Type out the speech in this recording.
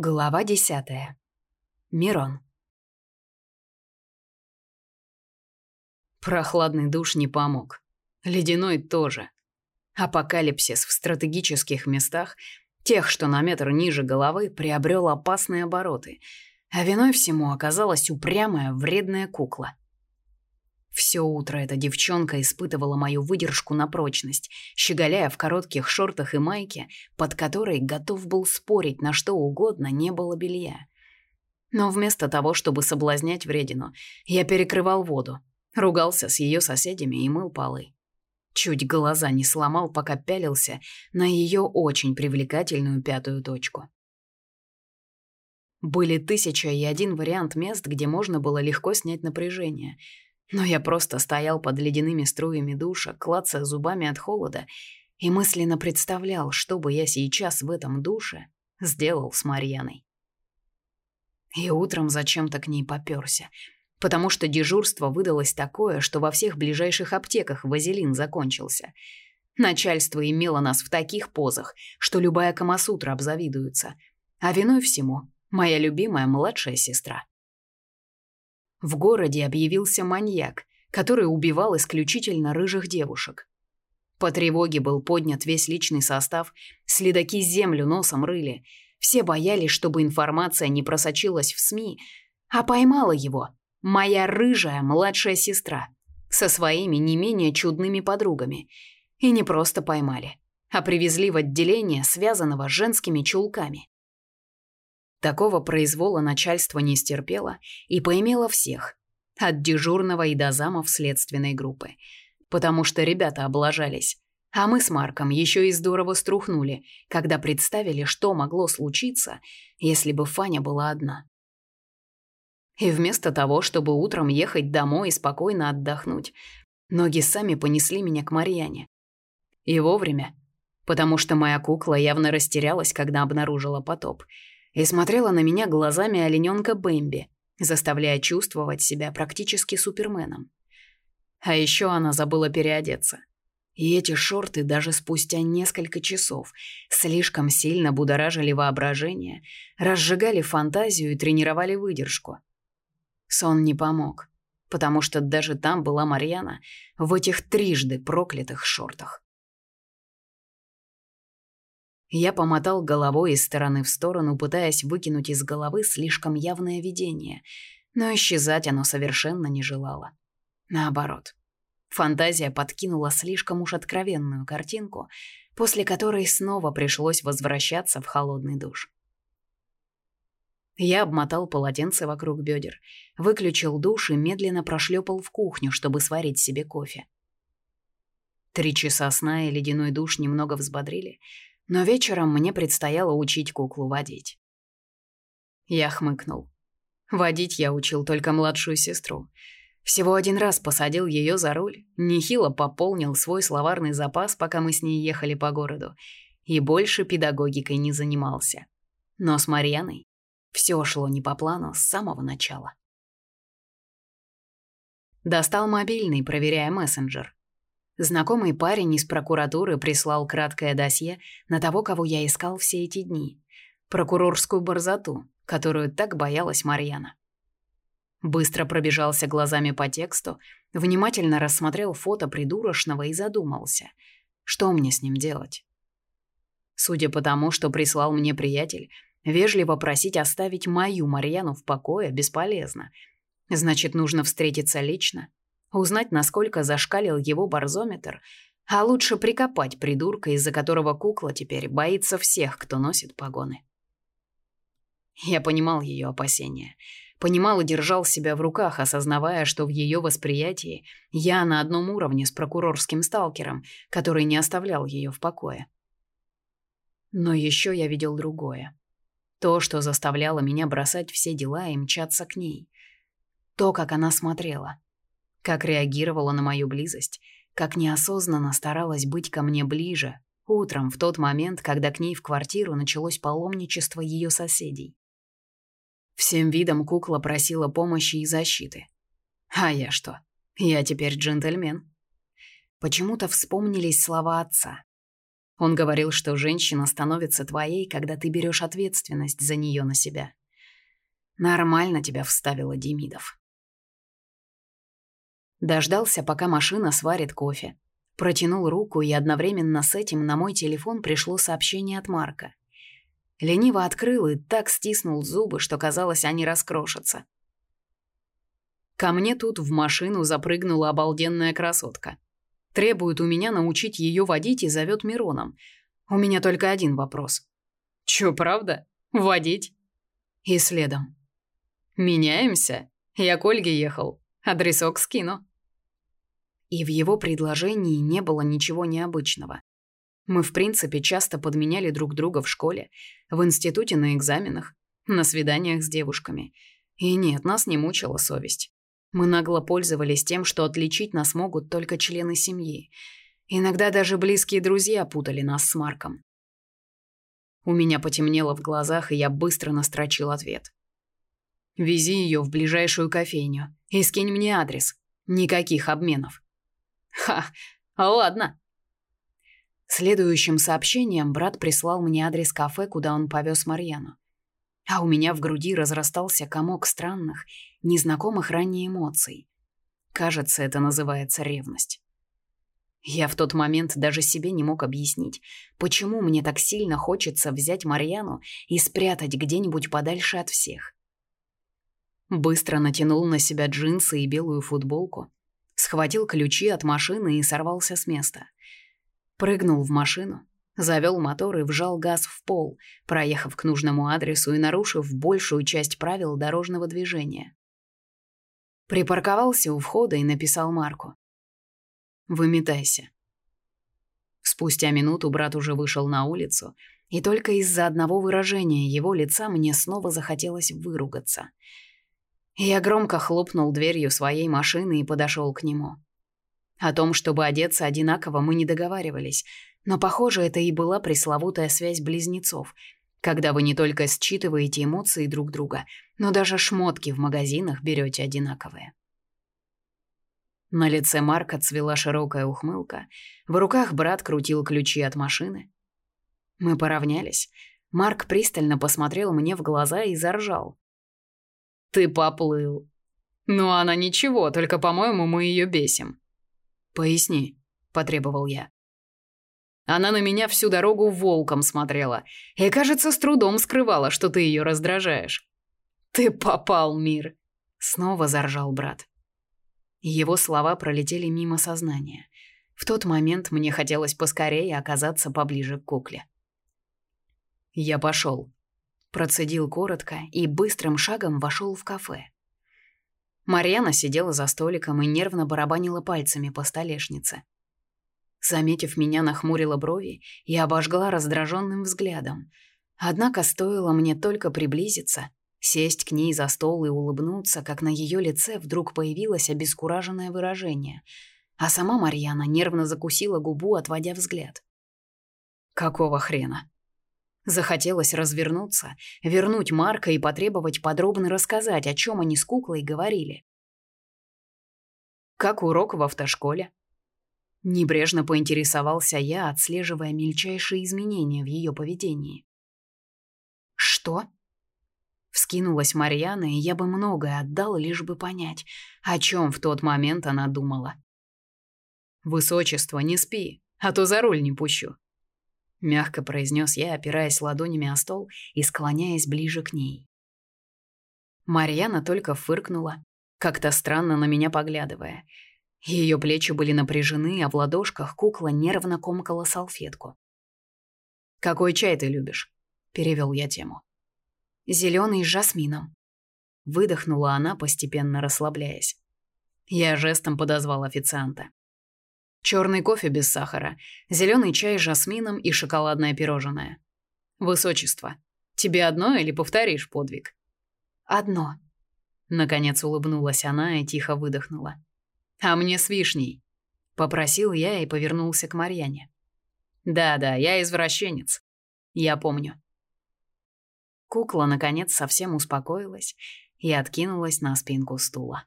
Глава десятая. Мирон. Прохладный душ не помог. Ледяной тоже. Апокалипсис в стратегических местах, тех, что на метр ниже головы, приобрел опасные обороты, а виной всему оказалась упрямая, вредная кукла. Все утро эта девчонка испытывала мою выдержку на прочность, щеголяя в коротких шортах и майке, под которой готов был спорить на что угодно, не было белья. Но вместо того, чтобы соблазнять вредину, я перекрывал воду, ругался с ее соседями и мыл полы. Чуть глаза не сломал, пока пялился на ее очень привлекательную пятую точку. Были тысяча и один вариант мест, где можно было легко снять напряжение — но я просто стоял под ледяными струями душа, клацая зубами от холода, и мысленно представлял, что бы я сейчас в этом душе сделал с Марьяной. И утром зачем-то к ней попёрся, потому что дежурство выдалось такое, что во всех ближайших аптеках вазелин закончился. Начальство имело нас в таких позах, что любая камасутра обзавидуется, а виной всему моя любимая младшая сестра. В городе объявился маньяк, который убивал исключительно рыжих девушек. По тревоге был поднят весь личный состав, следаки землю носом рыли. Все боялись, чтобы информация не просочилась в СМИ, а поймала его моя рыжая младшая сестра со своими не менее чудными подругами. И не просто поймали, а привезли в отделение, связанного женскими чулками. Такого произвола начальство не стерпело и поимело всех, от дежурного и до замов следственной группы, потому что ребята облажались. А мы с Марком еще и здорово струхнули, когда представили, что могло случиться, если бы Фаня была одна. И вместо того, чтобы утром ехать домой и спокойно отдохнуть, ноги сами понесли меня к Марьяне. И вовремя, потому что моя кукла явно растерялась, когда обнаружила потоп – и смотрела на меня глазами олененка Бэмби, заставляя чувствовать себя практически суперменом. А еще она забыла переодеться. И эти шорты даже спустя несколько часов слишком сильно будоражили воображение, разжигали фантазию и тренировали выдержку. Сон не помог, потому что даже там была Марьяна в этих трижды проклятых шортах. Я помотал головой из стороны в сторону, пытаясь выкинуть из головы слишком явное видение, но исчезать оно совершенно не желало. Наоборот. Фантазия подкинула слишком уж откровенную картинку, после которой снова пришлось возвращаться в холодный душ. Я обмотал полотенце вокруг бедер, выключил душ и медленно прошлепал в кухню, чтобы сварить себе кофе. Три часа сна и ледяной душ немного взбодрили — но вечером мне предстояло учить куклу водить. Я хмыкнул. Водить я учил только младшую сестру. Всего один раз посадил ее за руль, нехило пополнил свой словарный запас, пока мы с ней ехали по городу, и больше педагогикой не занимался. Но с Марьяной все шло не по плану с самого начала. Достал мобильный, проверяя мессенджер. Знакомый парень из прокуратуры прислал краткое досье на того, кого я искал все эти дни. Прокурорскую борзоту, которую так боялась Марьяна. Быстро пробежался глазами по тексту, внимательно рассмотрел фото придурочного и задумался, что мне с ним делать. Судя по тому, что прислал мне приятель, вежливо просить оставить мою Марьяну в покое бесполезно. Значит, нужно встретиться лично узнать, насколько зашкалил его барзометр, а лучше прикопать придурка, из-за которого кукла теперь боится всех, кто носит погоны. Я понимал ее опасения, понимал и держал себя в руках, осознавая, что в ее восприятии я на одном уровне с прокурорским сталкером, который не оставлял ее в покое. Но еще я видел другое. То, что заставляло меня бросать все дела и мчаться к ней. То, как она смотрела — как реагировала на мою близость, как неосознанно старалась быть ко мне ближе, утром, в тот момент, когда к ней в квартиру началось паломничество ее соседей. Всем видом кукла просила помощи и защиты. А я что? Я теперь джентльмен. Почему-то вспомнились слова отца. Он говорил, что женщина становится твоей, когда ты берешь ответственность за нее на себя. Нормально тебя вставила Демидов. Дождался, пока машина сварит кофе. Протянул руку, и одновременно с этим на мой телефон пришло сообщение от Марка. Лениво открыл и так стиснул зубы, что казалось, они раскрошатся. Ко мне тут в машину запрыгнула обалденная красотка. Требует у меня научить ее водить и зовет Мироном. У меня только один вопрос. Чё, правда? Водить? И следом. Меняемся? Я к Ольге ехал. Адресок скину. И в его предложении не было ничего необычного. Мы, в принципе, часто подменяли друг друга в школе, в институте на экзаменах, на свиданиях с девушками. И нет, нас не мучила совесть. Мы нагло пользовались тем, что отличить нас могут только члены семьи. Иногда даже близкие друзья путали нас с Марком. У меня потемнело в глазах, и я быстро настрочил ответ. «Вези ее в ближайшую кофейню и скинь мне адрес. Никаких обменов». «Ха, ладно». Следующим сообщением брат прислал мне адрес кафе, куда он повез Марьяну а у меня в груди разрастался комок странных, незнакомых ранее эмоций. Кажется, это называется ревность. Я в тот момент даже себе не мог объяснить, почему мне так сильно хочется взять Марьяну и спрятать где-нибудь подальше от всех. Быстро натянул на себя джинсы и белую футболку, схватил ключи от машины и сорвался с места. Прыгнул в машину, Завел мотор и вжал газ в пол, проехав к нужному адресу и нарушив большую часть правил дорожного движения. Припарковался у входа и написал Марку. «Выметайся». Спустя минуту брат уже вышел на улицу, и только из-за одного выражения его лица мне снова захотелось выругаться. Я громко хлопнул дверью своей машины и подошел к нему. О том, чтобы одеться одинаково, мы не договаривались, но, похоже, это и была пресловутая связь близнецов, когда вы не только считываете эмоции друг друга, но даже шмотки в магазинах берете одинаковые. На лице Марка цвела широкая ухмылка, в руках брат крутил ключи от машины. Мы поравнялись. Марк пристально посмотрел мне в глаза и заржал. «Ты поплыл». «Ну, она ничего, только, по-моему, мы ее бесим». «Поясни», — потребовал я. Она на меня всю дорогу волком смотрела и, кажется, с трудом скрывала, что ты ее раздражаешь. «Ты попал, мир!» — снова заржал брат. Его слова пролетели мимо сознания. В тот момент мне хотелось поскорее оказаться поближе к кукле. Я пошел. Процедил коротко и быстрым шагом вошел в кафе. Марьяна сидела за столиком и нервно барабанила пальцами по столешнице. Заметив меня, нахмурила брови и обожгла раздраженным взглядом. Однако стоило мне только приблизиться, сесть к ней за стол и улыбнуться, как на ее лице вдруг появилось обескураженное выражение, а сама Марьяна нервно закусила губу, отводя взгляд. «Какого хрена?» Захотелось развернуться, вернуть Марка и потребовать подробно рассказать, о чем они с куклой говорили. «Как урок в автошколе?» Небрежно поинтересовался я, отслеживая мельчайшие изменения в ее поведении. «Что?» Вскинулась Марьяна, и я бы многое отдал, лишь бы понять, о чем в тот момент она думала. «Высочество, не спи, а то за руль не пущу», — мягко произнес я, опираясь ладонями о стол и склоняясь ближе к ней. Марьяна только фыркнула, как-то странно на меня поглядывая, ее плечи были напряжены, а в ладошках кукла нервно комкала салфетку. «Какой чай ты любишь?» – перевел я тему. «Зеленый с жасмином». Выдохнула она, постепенно расслабляясь. Я жестом подозвал официанта. Черный кофе без сахара, зеленый чай с жасмином и шоколадное пирожное. Высочество, тебе одно или повторишь подвиг? Одно. Наконец улыбнулась она и тихо выдохнула. А мне с вишней, попросил я и повернулся к Марьяне. Да-да, я извращенец. Я помню. Кукла наконец совсем успокоилась и откинулась на спинку стула.